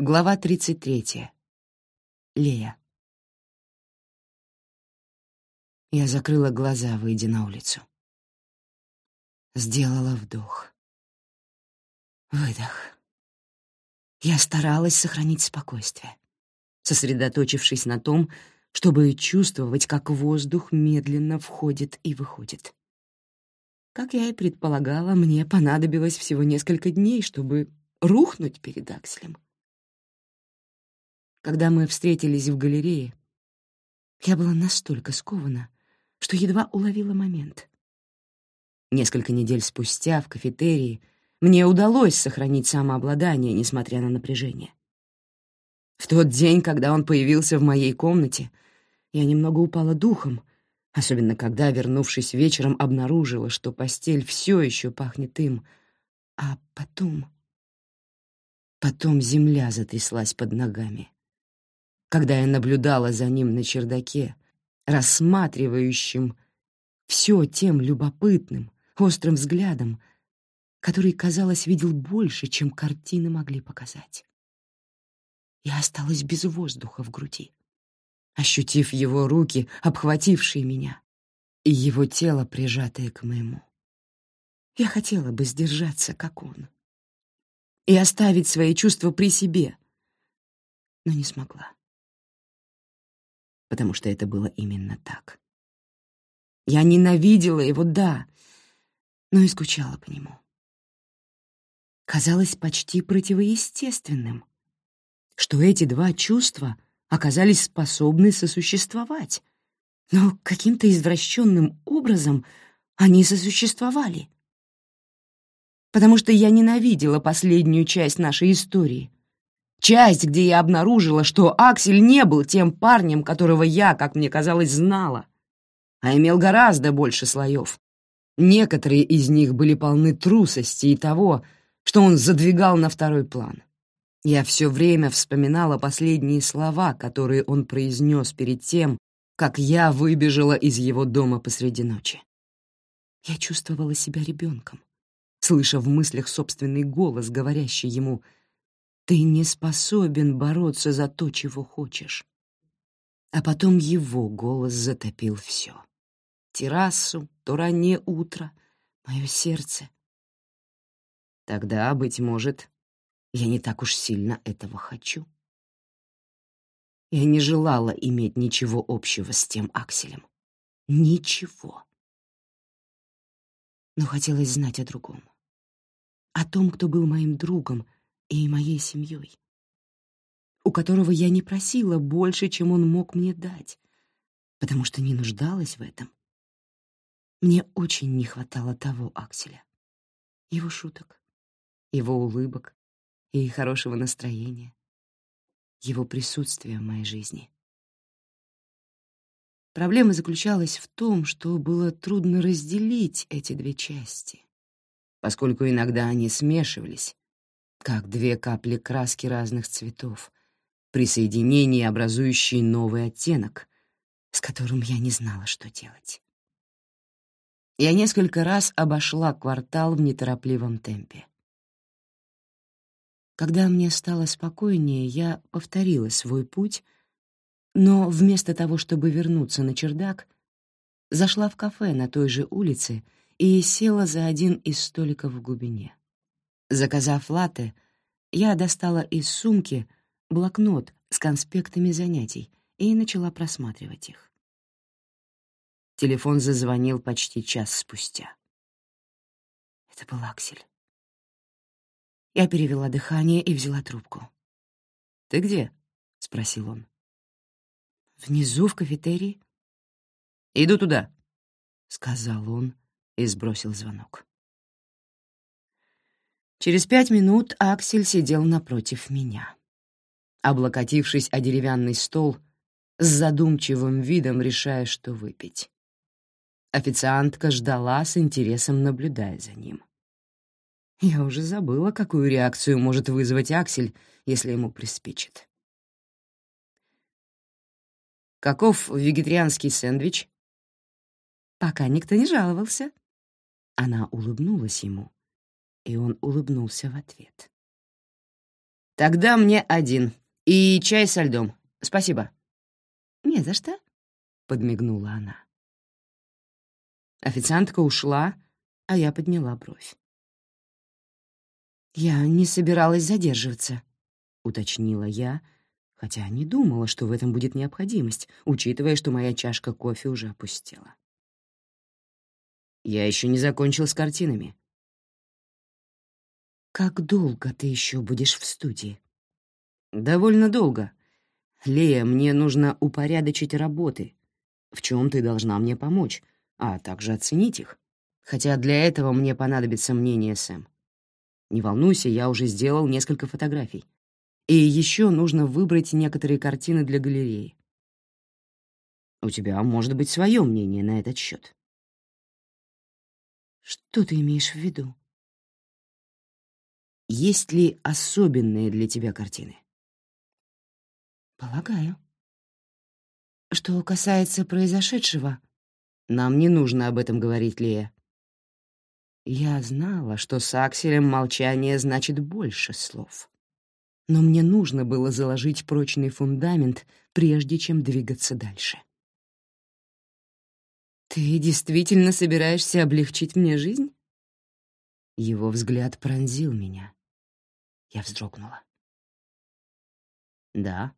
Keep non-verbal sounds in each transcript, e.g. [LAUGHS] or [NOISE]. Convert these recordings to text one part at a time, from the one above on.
Глава 33. Лея. Я закрыла глаза, выйдя на улицу. Сделала вдох. Выдох. Я старалась сохранить спокойствие, сосредоточившись на том, чтобы чувствовать, как воздух медленно входит и выходит. Как я и предполагала, мне понадобилось всего несколько дней, чтобы рухнуть перед Акселем. Когда мы встретились в галерее, я была настолько скована, что едва уловила момент. Несколько недель спустя в кафетерии мне удалось сохранить самообладание, несмотря на напряжение. В тот день, когда он появился в моей комнате, я немного упала духом, особенно когда, вернувшись вечером, обнаружила, что постель все еще пахнет им, а потом... Потом земля затряслась под ногами когда я наблюдала за ним на чердаке, рассматривающим все тем любопытным, острым взглядом, который, казалось, видел больше, чем картины могли показать. Я осталась без воздуха в груди, ощутив его руки, обхватившие меня, и его тело, прижатое к моему. Я хотела бы сдержаться, как он, и оставить свои чувства при себе, но не смогла потому что это было именно так. Я ненавидела его, да, но и скучала по нему. Казалось почти противоестественным, что эти два чувства оказались способны сосуществовать, но каким-то извращенным образом они сосуществовали. Потому что я ненавидела последнюю часть нашей истории — Часть, где я обнаружила, что Аксель не был тем парнем, которого я, как мне казалось, знала, а имел гораздо больше слоев. Некоторые из них были полны трусости и того, что он задвигал на второй план. Я все время вспоминала последние слова, которые он произнес перед тем, как я выбежала из его дома посреди ночи. Я чувствовала себя ребенком, слыша в мыслях собственный голос, говорящий ему — ты не способен бороться за то, чего хочешь. А потом его голос затопил все. Террасу, то раннее утро, мое сердце. Тогда, быть может, я не так уж сильно этого хочу. Я не желала иметь ничего общего с тем Акселем. Ничего. Но хотелось знать о другом. О том, кто был моим другом — и моей семьей, у которого я не просила больше, чем он мог мне дать, потому что не нуждалась в этом. Мне очень не хватало того Акселя, его шуток, его улыбок и хорошего настроения, его присутствия в моей жизни. Проблема заключалась в том, что было трудно разделить эти две части, поскольку иногда они смешивались, как две капли краски разных цветов, при соединении образующие новый оттенок, с которым я не знала, что делать. Я несколько раз обошла квартал в неторопливом темпе. Когда мне стало спокойнее, я повторила свой путь, но вместо того, чтобы вернуться на чердак, зашла в кафе на той же улице и села за один из столиков в глубине. Заказав латте, я достала из сумки блокнот с конспектами занятий и начала просматривать их. Телефон зазвонил почти час спустя. Это был Аксель. Я перевела дыхание и взяла трубку. «Ты где?» — спросил он. «Внизу, в кафетерии». «Иду туда», — сказал он и сбросил звонок. Через пять минут Аксель сидел напротив меня. Облокотившись о деревянный стол, с задумчивым видом решая, что выпить. Официантка ждала с интересом, наблюдая за ним. Я уже забыла, какую реакцию может вызвать Аксель, если ему приспичит. «Каков вегетарианский сэндвич?» «Пока никто не жаловался». Она улыбнулась ему, и он улыбнулся в ответ. Тогда мне один. И чай со льдом. Спасибо. «Не за что», — подмигнула она. Официантка ушла, а я подняла бровь. «Я не собиралась задерживаться», — уточнила я, хотя не думала, что в этом будет необходимость, учитывая, что моя чашка кофе уже опустела. «Я еще не закончил с картинами». «Как долго ты еще будешь в студии?» «Довольно долго. Лея, мне нужно упорядочить работы. В чем ты должна мне помочь, а также оценить их. Хотя для этого мне понадобится мнение Сэм. Не волнуйся, я уже сделал несколько фотографий. И еще нужно выбрать некоторые картины для галереи. У тебя может быть свое мнение на этот счет. Что ты имеешь в виду? Есть ли особенные для тебя картины? Полагаю. Что касается произошедшего, нам не нужно об этом говорить, Лея. Я знала, что с Акселем молчание значит больше слов. Но мне нужно было заложить прочный фундамент, прежде чем двигаться дальше. «Ты действительно собираешься облегчить мне жизнь?» Его взгляд пронзил меня. Я вздрогнула. «Да.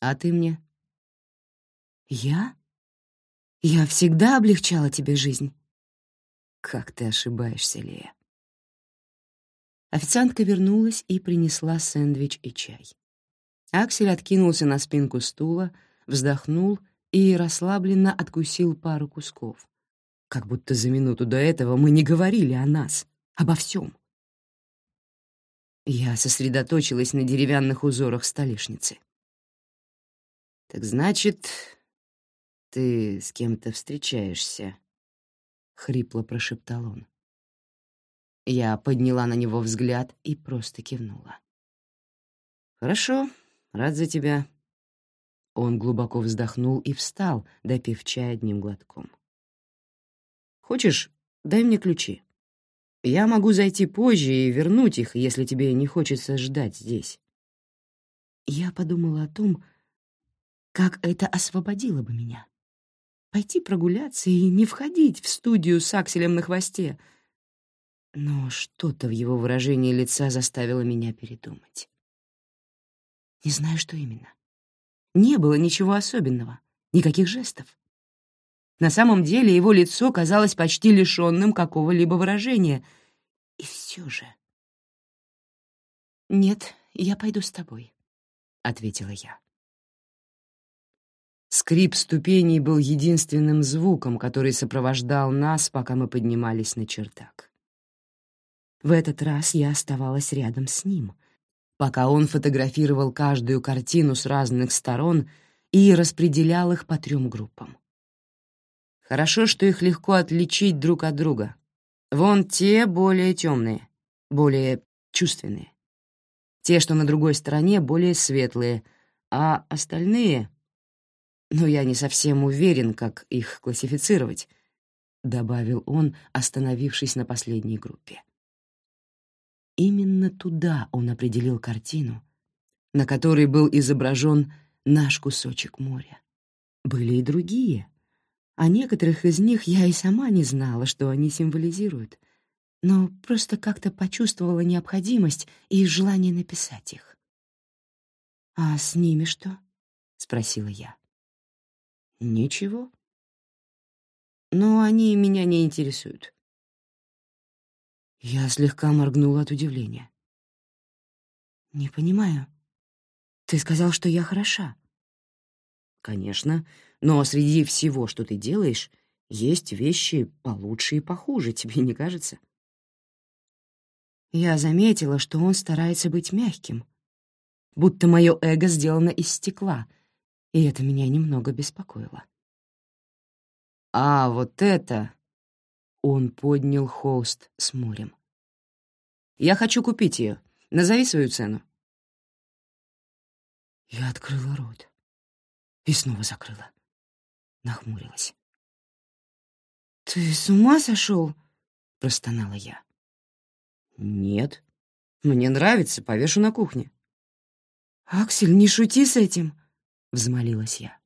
А ты мне?» «Я? Я всегда облегчала тебе жизнь». Как ты ошибаешься, Лея. Официантка вернулась и принесла сэндвич и чай. Аксель откинулся на спинку стула, вздохнул и расслабленно откусил пару кусков. Как будто за минуту до этого мы не говорили о нас, обо всем. Я сосредоточилась на деревянных узорах столешницы. «Так значит, ты с кем-то встречаешься?» — хрипло прошептал он. Я подняла на него взгляд и просто кивнула. «Хорошо, рад за тебя». Он глубоко вздохнул и встал, допив чай одним глотком. «Хочешь, дай мне ключи. Я могу зайти позже и вернуть их, если тебе не хочется ждать здесь». Я подумала о том, как это освободило бы меня пойти прогуляться и не входить в студию с акселем на хвосте. Но что-то в его выражении лица заставило меня передумать. Не знаю, что именно. Не было ничего особенного, никаких жестов. На самом деле его лицо казалось почти лишенным какого-либо выражения. И все же... «Нет, я пойду с тобой», — ответила я. Скрип ступеней был единственным звуком, который сопровождал нас, пока мы поднимались на чердак. В этот раз я оставалась рядом с ним, пока он фотографировал каждую картину с разных сторон и распределял их по трем группам. Хорошо, что их легко отличить друг от друга. Вон те более темные, более чувственные. Те, что на другой стороне, более светлые, а остальные но я не совсем уверен, как их классифицировать», — добавил он, остановившись на последней группе. Именно туда он определил картину, на которой был изображен наш кусочек моря. Были и другие. О некоторых из них я и сама не знала, что они символизируют, но просто как-то почувствовала необходимость и желание написать их. «А с ними что?» — спросила я. Ничего. Но они меня не интересуют. Я слегка моргнула от удивления. «Не понимаю. Ты сказал, что я хороша». «Конечно, но среди всего, что ты делаешь, есть вещи получше и похуже, [LAUGHS] тебе не кажется?» Я заметила, что он старается быть мягким, будто мое эго сделано из стекла — и это меня немного беспокоило. «А, вот это...» Он поднял холст с морем. «Я хочу купить ее. Назови свою цену». Я открыла рот и снова закрыла. Нахмурилась. «Ты с ума сошел?» — простонала я. «Нет. Мне нравится, повешу на кухне». «Аксель, не шути с этим», — взмолилась я.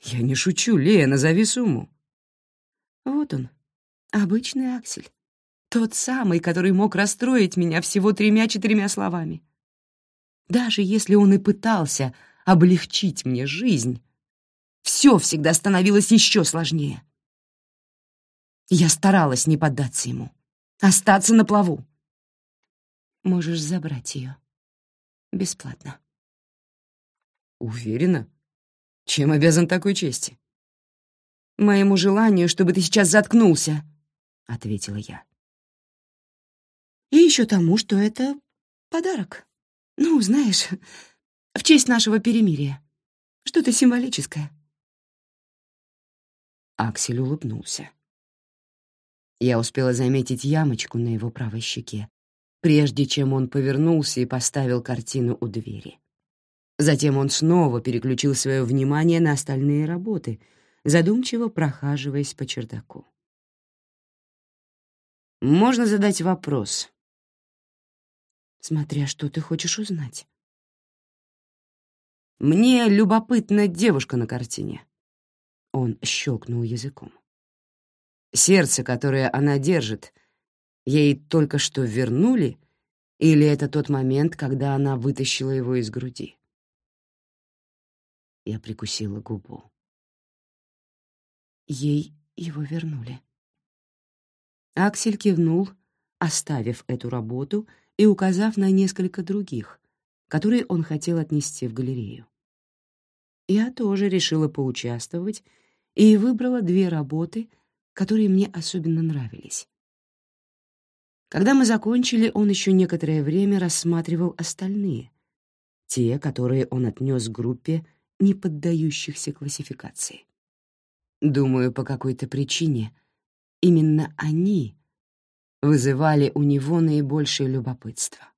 «Я не шучу, Лея, назови сумму». Вот он, обычный Аксель. Тот самый, который мог расстроить меня всего тремя-четырьмя словами. Даже если он и пытался облегчить мне жизнь, все всегда становилось еще сложнее. Я старалась не поддаться ему, остаться на плаву. Можешь забрать ее. Бесплатно. Уверена? Чем обязан такой чести? Моему желанию, чтобы ты сейчас заткнулся, — ответила я. И еще тому, что это подарок. Ну, знаешь, в честь нашего перемирия. Что-то символическое. Аксель улыбнулся. Я успела заметить ямочку на его правой щеке, прежде чем он повернулся и поставил картину у двери. Затем он снова переключил свое внимание на остальные работы, задумчиво прохаживаясь по чердаку. «Можно задать вопрос?» «Смотря что ты хочешь узнать». «Мне любопытна девушка на картине». Он щелкнул языком. Сердце, которое она держит, ей только что вернули, или это тот момент, когда она вытащила его из груди? Я прикусила губу. Ей его вернули. Аксель кивнул, оставив эту работу и указав на несколько других, которые он хотел отнести в галерею. Я тоже решила поучаствовать и выбрала две работы — которые мне особенно нравились. Когда мы закончили, он еще некоторое время рассматривал остальные, те, которые он отнес группе не поддающихся классификации. Думаю, по какой-то причине именно они вызывали у него наибольшее любопытство.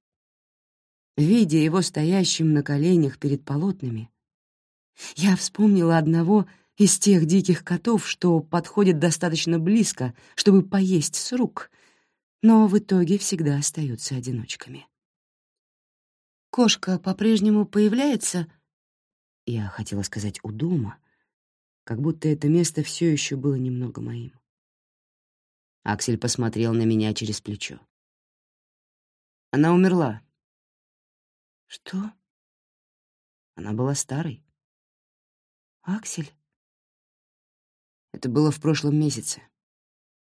Видя его стоящим на коленях перед полотнами, я вспомнила одного из тех диких котов, что подходят достаточно близко, чтобы поесть с рук, но в итоге всегда остаются одиночками. «Кошка по-прежнему появляется?» Я хотела сказать «у дома», как будто это место все еще было немного моим. Аксель посмотрел на меня через плечо. Она умерла. Что? Она была старой. Аксель? Это было в прошлом месяце.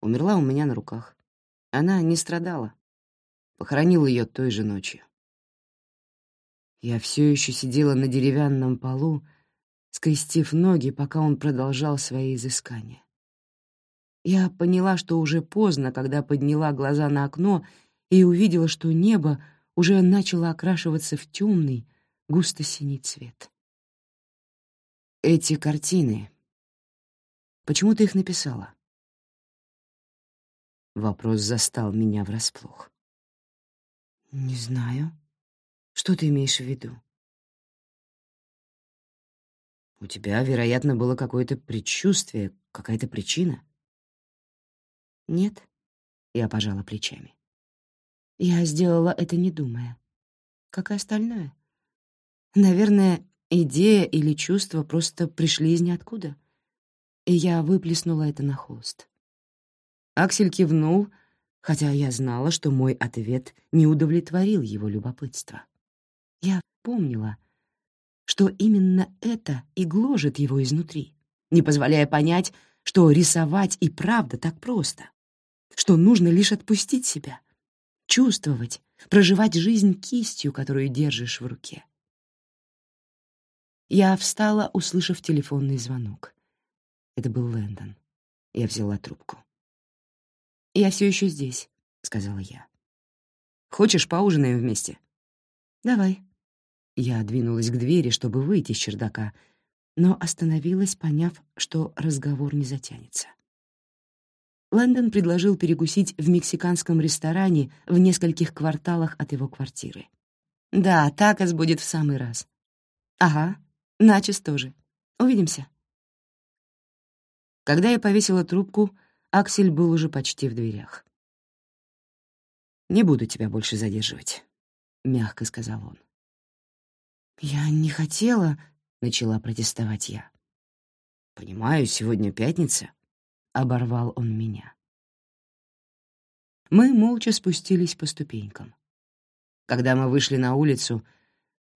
Умерла у меня на руках. Она не страдала. Похоронил ее той же ночью. Я все еще сидела на деревянном полу, скрестив ноги, пока он продолжал свои изыскания. Я поняла, что уже поздно, когда подняла глаза на окно и увидела, что небо уже начало окрашиваться в темный, густо-синий цвет. Эти картины, Почему ты их написала?» Вопрос застал меня врасплох. «Не знаю. Что ты имеешь в виду?» «У тебя, вероятно, было какое-то предчувствие, какая-то причина?» «Нет», — я пожала плечами. «Я сделала это не думая, как и остальное. Наверное, идея или чувство просто пришли из ниоткуда и я выплеснула это на холст. Аксель кивнул, хотя я знала, что мой ответ не удовлетворил его любопытство. Я помнила, что именно это и гложет его изнутри, не позволяя понять, что рисовать и правда так просто, что нужно лишь отпустить себя, чувствовать, проживать жизнь кистью, которую держишь в руке. Я встала, услышав телефонный звонок. Это был Лэндон. Я взяла трубку. «Я все еще здесь», — сказала я. «Хочешь, поужинаем вместе?» «Давай». Я двинулась к двери, чтобы выйти с чердака, но остановилась, поняв, что разговор не затянется. Лэндон предложил перекусить в мексиканском ресторане в нескольких кварталах от его квартиры. «Да, такос будет в самый раз». «Ага, начес тоже. Увидимся». Когда я повесила трубку, Аксель был уже почти в дверях. «Не буду тебя больше задерживать», — мягко сказал он. «Я не хотела», — начала протестовать я. «Понимаю, сегодня пятница», — оборвал он меня. Мы молча спустились по ступенькам. Когда мы вышли на улицу,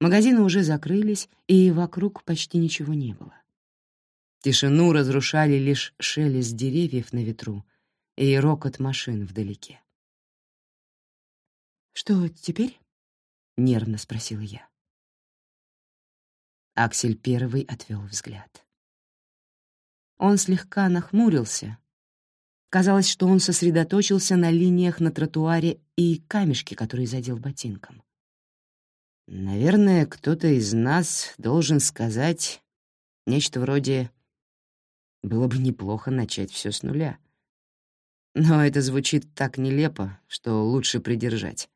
магазины уже закрылись, и вокруг почти ничего не было. Тишину разрушали лишь шелест деревьев на ветру и рокот машин вдалеке. «Что теперь?» — нервно спросила я. Аксель первый отвел взгляд. Он слегка нахмурился. Казалось, что он сосредоточился на линиях на тротуаре и камешке, который задел ботинком. Наверное, кто-то из нас должен сказать нечто вроде «было бы неплохо начать все с нуля». Но это звучит так нелепо, что лучше придержать.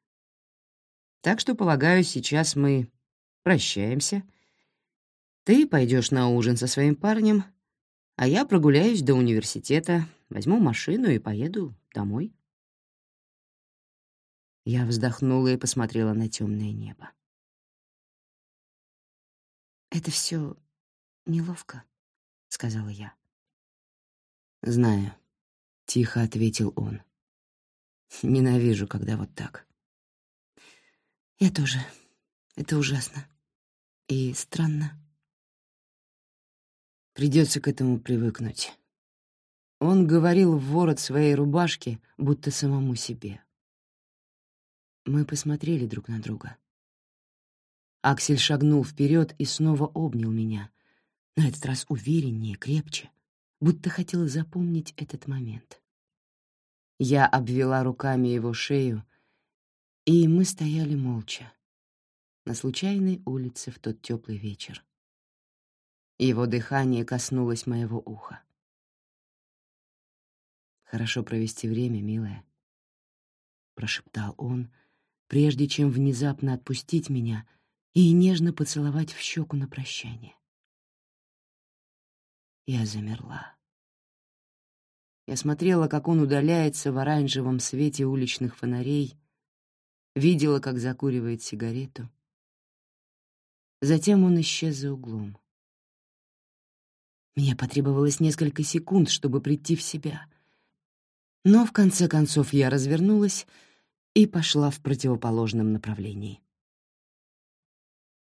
Так что, полагаю, сейчас мы прощаемся. Ты пойдешь на ужин со своим парнем, а я прогуляюсь до университета, возьму машину и поеду домой. Я вздохнула и посмотрела на темное небо. «Это все неловко», — сказала я. «Знаю», — тихо ответил он. «Ненавижу, когда вот так». Я тоже. Это ужасно. И странно. Придется к этому привыкнуть. Он говорил в ворот своей рубашки, будто самому себе. Мы посмотрели друг на друга. Аксель шагнул вперед и снова обнял меня, на этот раз увереннее, крепче, будто хотел запомнить этот момент. Я обвела руками его шею, и мы стояли молча на случайной улице в тот теплый вечер. Его дыхание коснулось моего уха. «Хорошо провести время, милая», — прошептал он, прежде чем внезапно отпустить меня и нежно поцеловать в щеку на прощание. Я замерла. Я смотрела, как он удаляется в оранжевом свете уличных фонарей, видела, как закуривает сигарету. Затем он исчез за углом. Мне потребовалось несколько секунд, чтобы прийти в себя. Но в конце концов я развернулась и пошла в противоположном направлении.